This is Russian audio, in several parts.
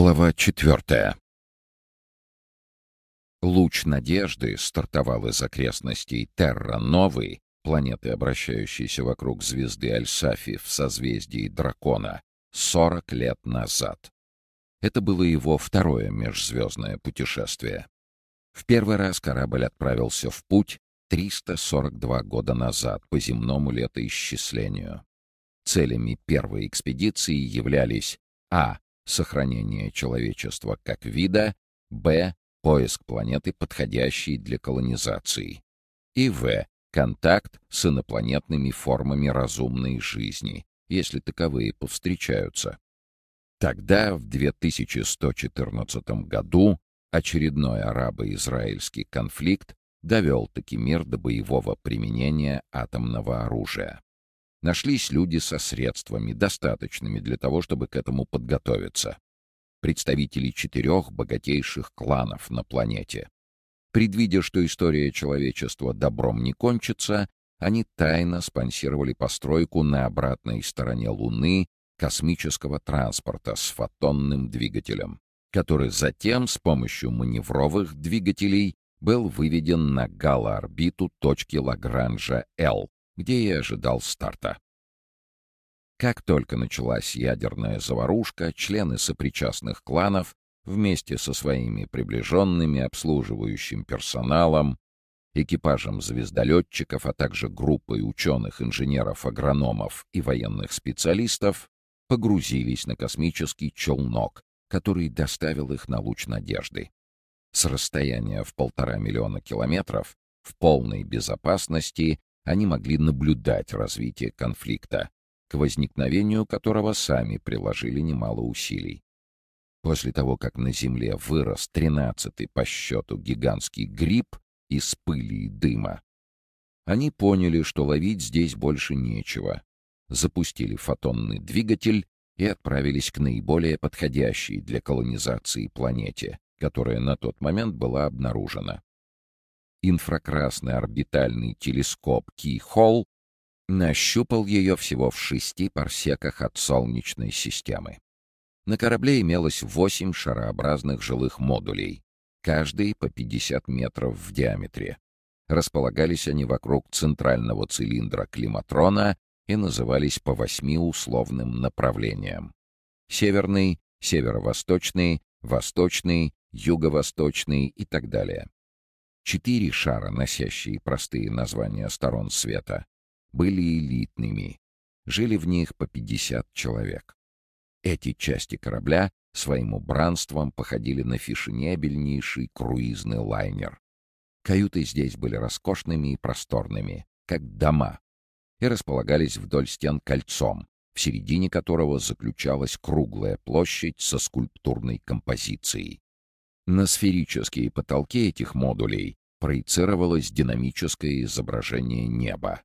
Глава четвертая. Луч надежды стартовал из окрестностей Терра-Новой, планеты, обращающейся вокруг звезды Альсафи в созвездии Дракона, 40 лет назад. Это было его второе межзвездное путешествие. В первый раз корабль отправился в путь 342 года назад по земному летоисчислению. Целями первой экспедиции являлись а сохранение человечества как вида, б. поиск планеты, подходящей для колонизации, и в. контакт с инопланетными формами разумной жизни, если таковые повстречаются. Тогда, в 2114 году, очередной арабо-израильский конфликт довел таки мир до боевого применения атомного оружия. Нашлись люди со средствами, достаточными для того, чтобы к этому подготовиться. Представители четырех богатейших кланов на планете. Предвидя, что история человечества добром не кончится, они тайно спонсировали постройку на обратной стороне Луны космического транспорта с фотонным двигателем, который затем с помощью маневровых двигателей был выведен на галоорбиту точки Лагранжа L, где и ожидал старта. Как только началась ядерная заварушка, члены сопричастных кланов вместе со своими приближенными, обслуживающим персоналом, экипажем звездолетчиков, а также группой ученых, инженеров, агрономов и военных специалистов погрузились на космический челнок, который доставил их на луч надежды. С расстояния в полтора миллиона километров в полной безопасности они могли наблюдать развитие конфликта, к возникновению которого сами приложили немало усилий. После того, как на Земле вырос тринадцатый по счету гигантский гриб из пыли и дыма, они поняли, что ловить здесь больше нечего, запустили фотонный двигатель и отправились к наиболее подходящей для колонизации планете, которая на тот момент была обнаружена инфракрасный орбитальный телескоп Ки-Холл нащупал ее всего в шести парсеках от Солнечной системы. На корабле имелось восемь шарообразных жилых модулей, каждый по 50 метров в диаметре. Располагались они вокруг центрального цилиндра климатрона и назывались по восьми условным направлениям. Северный, северо-восточный, восточный, юго-восточный и так далее. Четыре шара, носящие простые названия сторон света, были элитными. Жили в них по 50 человек. Эти части корабля своим убранством походили на фешенебельнейший круизный лайнер. Каюты здесь были роскошными и просторными, как дома, и располагались вдоль стен кольцом, в середине которого заключалась круглая площадь со скульптурной композицией. На сферические потолки этих модулей проецировалось динамическое изображение неба.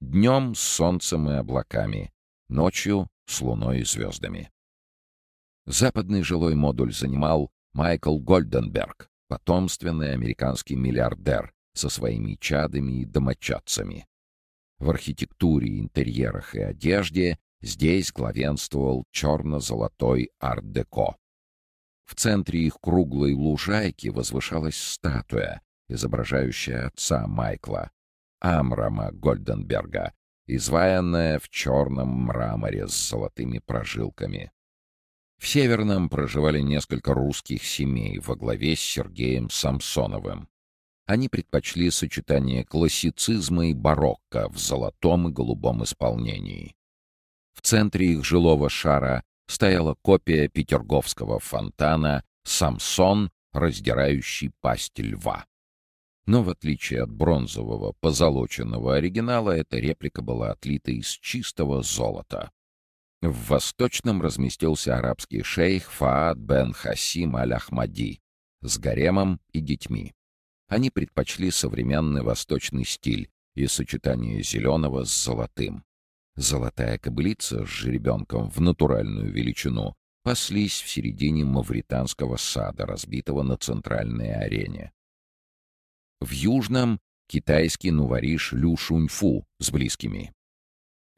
Днем с солнцем и облаками, ночью с луной и звездами. Западный жилой модуль занимал Майкл Гольденберг, потомственный американский миллиардер со своими чадами и домочадцами. В архитектуре, интерьерах и одежде здесь главенствовал черно-золотой арт-деко. В центре их круглой лужайки возвышалась статуя, изображающая отца Майкла, Амрама Гольденберга, изваянная в черном мраморе с золотыми прожилками. В Северном проживали несколько русских семей во главе с Сергеем Самсоновым. Они предпочли сочетание классицизма и барокко в золотом и голубом исполнении. В центре их жилого шара стояла копия петерговского фонтана «Самсон, раздирающий пасть льва». Но в отличие от бронзового позолоченного оригинала, эта реплика была отлита из чистого золота. В восточном разместился арабский шейх Фаад бен Хасим аль-Ахмади с гаремом и детьми. Они предпочли современный восточный стиль и сочетание зеленого с золотым. Золотая кобылица с жеребенком в натуральную величину паслись в середине мавританского сада, разбитого на центральной арене. В южном — китайский нувариш Лю Шуньфу с близкими.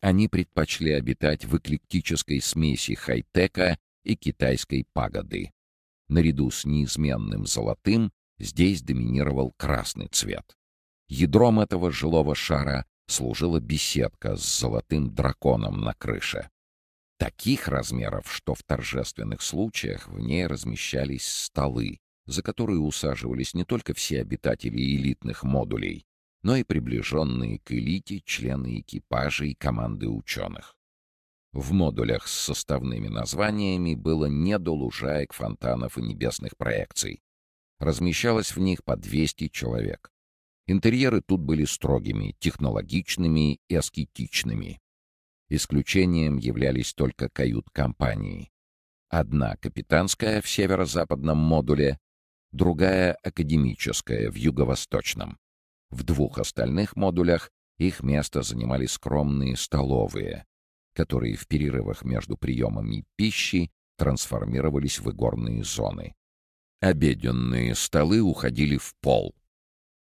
Они предпочли обитать в эклектической смеси хай-тека и китайской пагоды. Наряду с неизменным золотым здесь доминировал красный цвет. Ядром этого жилого шара служила беседка с золотым драконом на крыше. Таких размеров, что в торжественных случаях в ней размещались столы, за которые усаживались не только все обитатели элитных модулей, но и приближенные к элите члены экипажа и команды ученых. В модулях с составными названиями было не до лужаек, фонтанов и небесных проекций. Размещалось в них по 200 человек. Интерьеры тут были строгими, технологичными и аскетичными. Исключением являлись только кают-компании. Одна капитанская в северо-западном модуле, другая академическая в юго-восточном. В двух остальных модулях их место занимали скромные столовые, которые в перерывах между приемами пищи трансформировались в игорные зоны. Обеденные столы уходили в пол,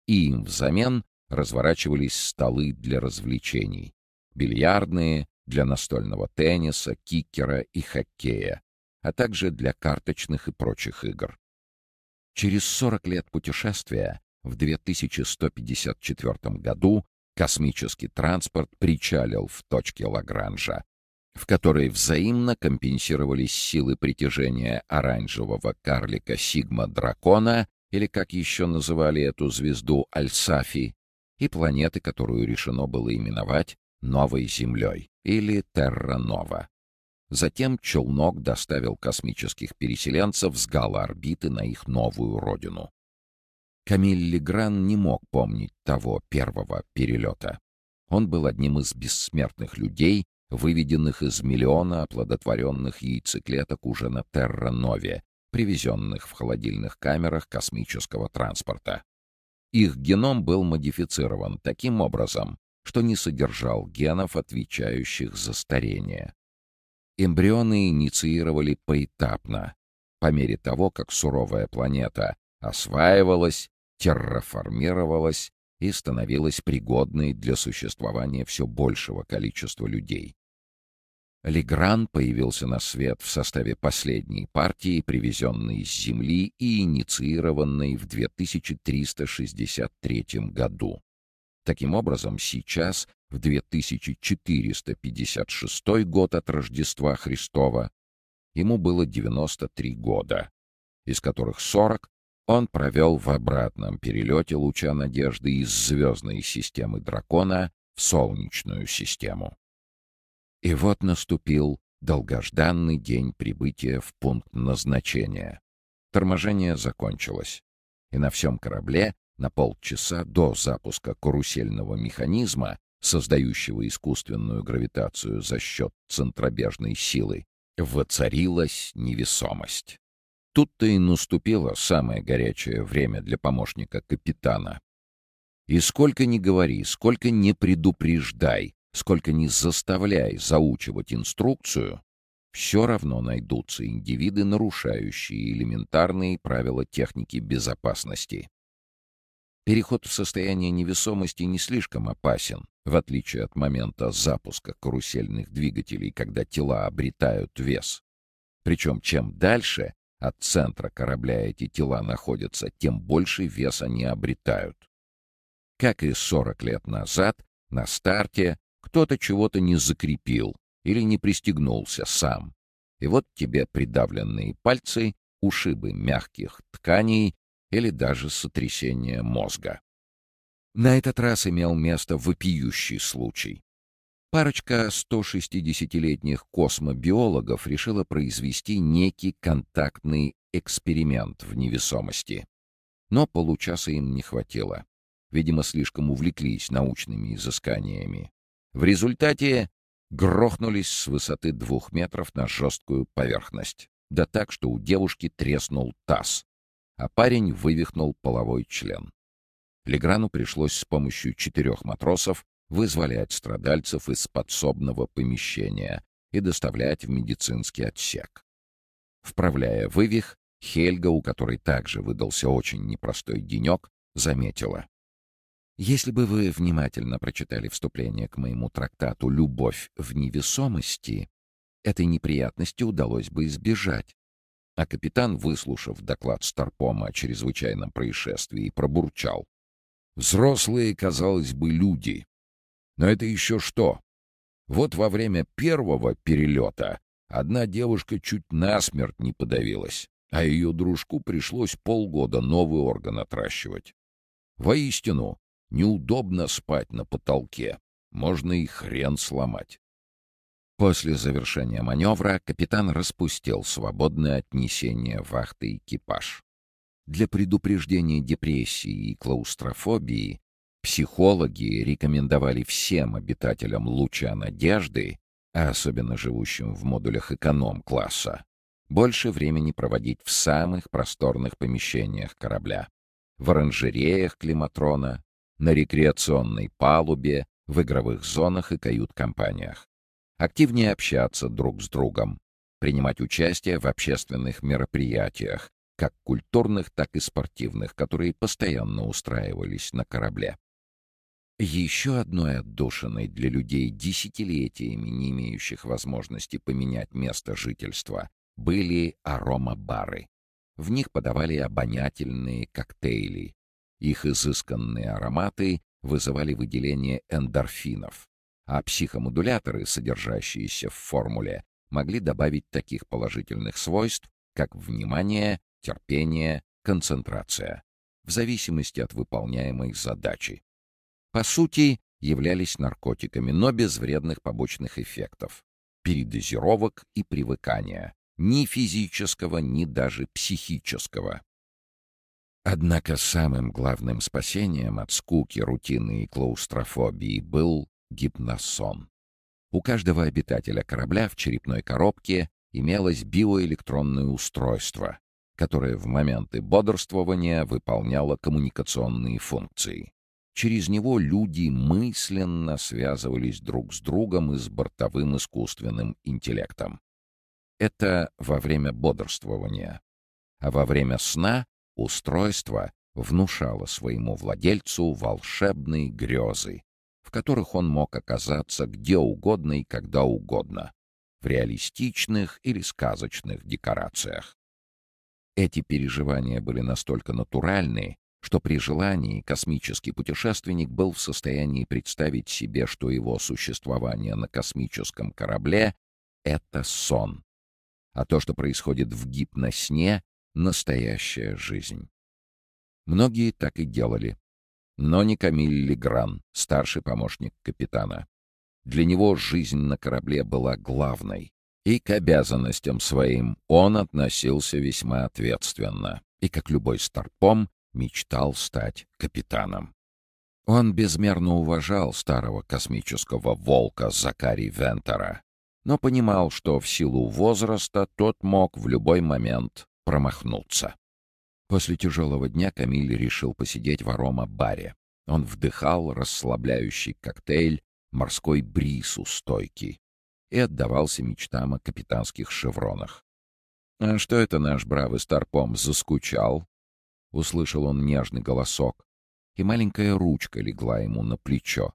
и им взамен разворачивались столы для развлечений. Бильярдные, для настольного тенниса, кикера и хоккея, а также для карточных и прочих игр. Через 40 лет путешествия, в 2154 году, космический транспорт причалил в точке Лагранжа, в которой взаимно компенсировались силы притяжения оранжевого карлика Сигма-дракона или, как еще называли эту звезду, Альсафи, и планеты, которую решено было именовать Новой Землей или Терра-Нова. Затем челнок доставил космических переселенцев с гала-орбиты на их новую родину. Камиль Легран не мог помнить того первого перелета. Он был одним из бессмертных людей, выведенных из миллиона оплодотворенных яйцеклеток уже на Терра-Нове, привезенных в холодильных камерах космического транспорта. Их геном был модифицирован таким образом, что не содержал генов, отвечающих за старение. Эмбрионы инициировали поэтапно, по мере того, как суровая планета осваивалась, терраформировалась и становилась пригодной для существования все большего количества людей. Легран появился на свет в составе последней партии, привезенной с Земли и инициированной в 2363 году. Таким образом, сейчас, в 2456 год от Рождества Христова, ему было 93 года, из которых 40 он провел в обратном перелете луча надежды из звездной системы Дракона в Солнечную систему. И вот наступил долгожданный день прибытия в пункт назначения. Торможение закончилось, и на всем корабле на полчаса до запуска карусельного механизма, создающего искусственную гравитацию за счет центробежной силы, воцарилась невесомость. Тут-то и наступило самое горячее время для помощника капитана. И сколько ни говори, сколько не предупреждай, сколько ни заставляй заучивать инструкцию, все равно найдутся индивиды, нарушающие элементарные правила техники безопасности. Переход в состояние невесомости не слишком опасен, в отличие от момента запуска карусельных двигателей, когда тела обретают вес. Причем чем дальше от центра корабля эти тела находятся, тем больше вес они обретают. Как и 40 лет назад, на старте кто-то чего-то не закрепил или не пристегнулся сам. И вот тебе придавленные пальцы, ушибы мягких тканей или даже сотрясение мозга. На этот раз имел место вопиющий случай. Парочка 160-летних космобиологов решила произвести некий контактный эксперимент в невесомости. Но получаса им не хватило. Видимо, слишком увлеклись научными изысканиями. В результате грохнулись с высоты двух метров на жесткую поверхность. Да так, что у девушки треснул таз, а парень вывихнул половой член. Леграну пришлось с помощью четырех матросов вызволять страдальцев из подсобного помещения и доставлять в медицинский отсек. Вправляя вывих, Хельга, у которой также выдался очень непростой денек, заметила. Если бы вы внимательно прочитали вступление к моему трактату «Любовь в невесомости», этой неприятности удалось бы избежать. А капитан, выслушав доклад Старпома о чрезвычайном происшествии, пробурчал. Взрослые, казалось бы, люди. Но это еще что? Вот во время первого перелета одна девушка чуть насмерть не подавилась, а ее дружку пришлось полгода новый орган отращивать. Воистину, неудобно спать на потолке. Можно и хрен сломать. После завершения маневра капитан распустил свободное отнесение вахты экипаж. Для предупреждения депрессии и клаустрофобии психологи рекомендовали всем обитателям луча надежды, а особенно живущим в модулях эконом-класса, больше времени проводить в самых просторных помещениях корабля. В оранжереях климатрона, на рекреационной палубе, в игровых зонах и кают-компаниях активнее общаться друг с другом, принимать участие в общественных мероприятиях, как культурных, так и спортивных, которые постоянно устраивались на корабле. Еще одной отдушиной для людей, десятилетиями не имеющих возможности поменять место жительства, были аромабары. В них подавали обонятельные коктейли. Их изысканные ароматы вызывали выделение эндорфинов, а психомодуляторы, содержащиеся в формуле, могли добавить таких положительных свойств, как внимание, терпение, концентрация, в зависимости от выполняемой задачи. По сути, являлись наркотиками, но без вредных побочных эффектов, передозировок и привыкания, ни физического, ни даже психического. Однако самым главным спасением от скуки, рутины и клаустрофобии был гипносон. У каждого обитателя корабля в черепной коробке имелось биоэлектронное устройство, которое в моменты бодрствования выполняло коммуникационные функции. Через него люди мысленно связывались друг с другом и с бортовым искусственным интеллектом. Это во время бодрствования. А во время сна устройство внушало своему владельцу волшебные грезы, в которых он мог оказаться где угодно и когда угодно, в реалистичных или сказочных декорациях. Эти переживания были настолько натуральны, что при желании космический путешественник был в состоянии представить себе, что его существование на космическом корабле — это сон, а то, что происходит в гипносне — настоящая жизнь. Многие так и делали, но не Камиль Легран, старший помощник капитана. Для него жизнь на корабле была главной, и к обязанностям своим он относился весьма ответственно, и, как любой старпом, мечтал стать капитаном. Он безмерно уважал старого космического волка Закари Вентера, но понимал, что в силу возраста тот мог в любой момент промахнуться. После тяжелого дня Камиль решил посидеть в арома-баре. Он вдыхал расслабляющий коктейль, морской бриз у стойки и отдавался мечтам о капитанских шевронах. «А что это наш бравый старпом заскучал?» Услышал он нежный голосок, и маленькая ручка легла ему на плечо.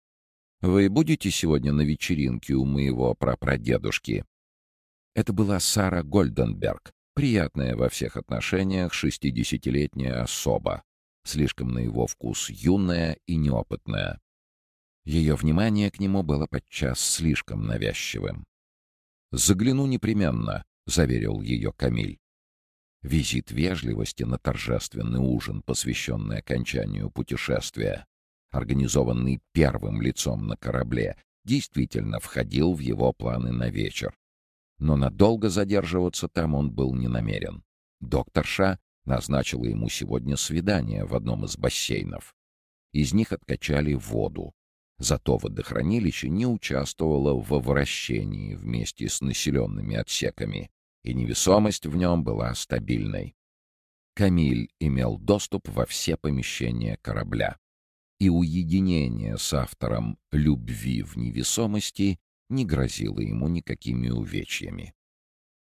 «Вы будете сегодня на вечеринке у моего прапрадедушки?» Это была Сара Гольденберг, Приятная во всех отношениях шестидесятилетняя особа, слишком на его вкус юная и неопытная. Ее внимание к нему было подчас слишком навязчивым. «Загляну непременно», — заверил ее Камиль. Визит вежливости на торжественный ужин, посвященный окончанию путешествия, организованный первым лицом на корабле, действительно входил в его планы на вечер но надолго задерживаться там он был не намерен. Докторша назначила ему сегодня свидание в одном из бассейнов. Из них откачали воду. Зато водохранилище не участвовало во вращении вместе с населенными отсеками, и невесомость в нем была стабильной. Камиль имел доступ во все помещения корабля. И уединение с автором «Любви в невесомости» не грозило ему никакими увечьями.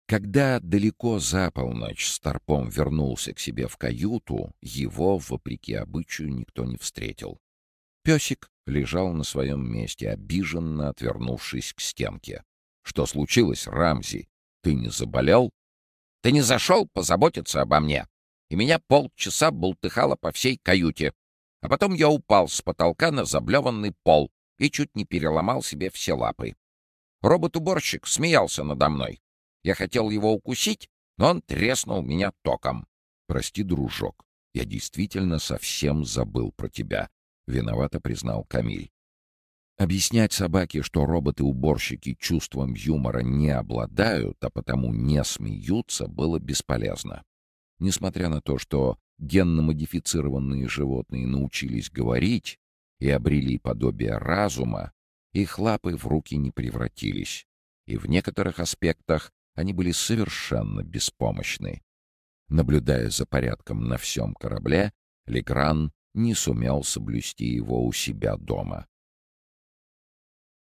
Когда далеко за полночь Старпом вернулся к себе в каюту, его, вопреки обычаю, никто не встретил. Песик лежал на своем месте, обиженно отвернувшись к стенке. «Что случилось, Рамзи? Ты не заболел?» Ты не зашел позаботиться обо мне?» И меня полчаса бултыхало по всей каюте. А потом я упал с потолка на заблеванный пол и чуть не переломал себе все лапы. Робот-уборщик смеялся надо мной. Я хотел его укусить, но он треснул меня током. «Прости, дружок, я действительно совсем забыл про тебя», — виновато признал Камиль. Объяснять собаке, что роботы-уборщики чувством юмора не обладают, а потому не смеются, было бесполезно. Несмотря на то, что генно-модифицированные животные научились говорить и обрели подобие разума, их лапы в руки не превратились, и в некоторых аспектах они были совершенно беспомощны. Наблюдая за порядком на всем корабле, Легран не сумел соблюсти его у себя дома.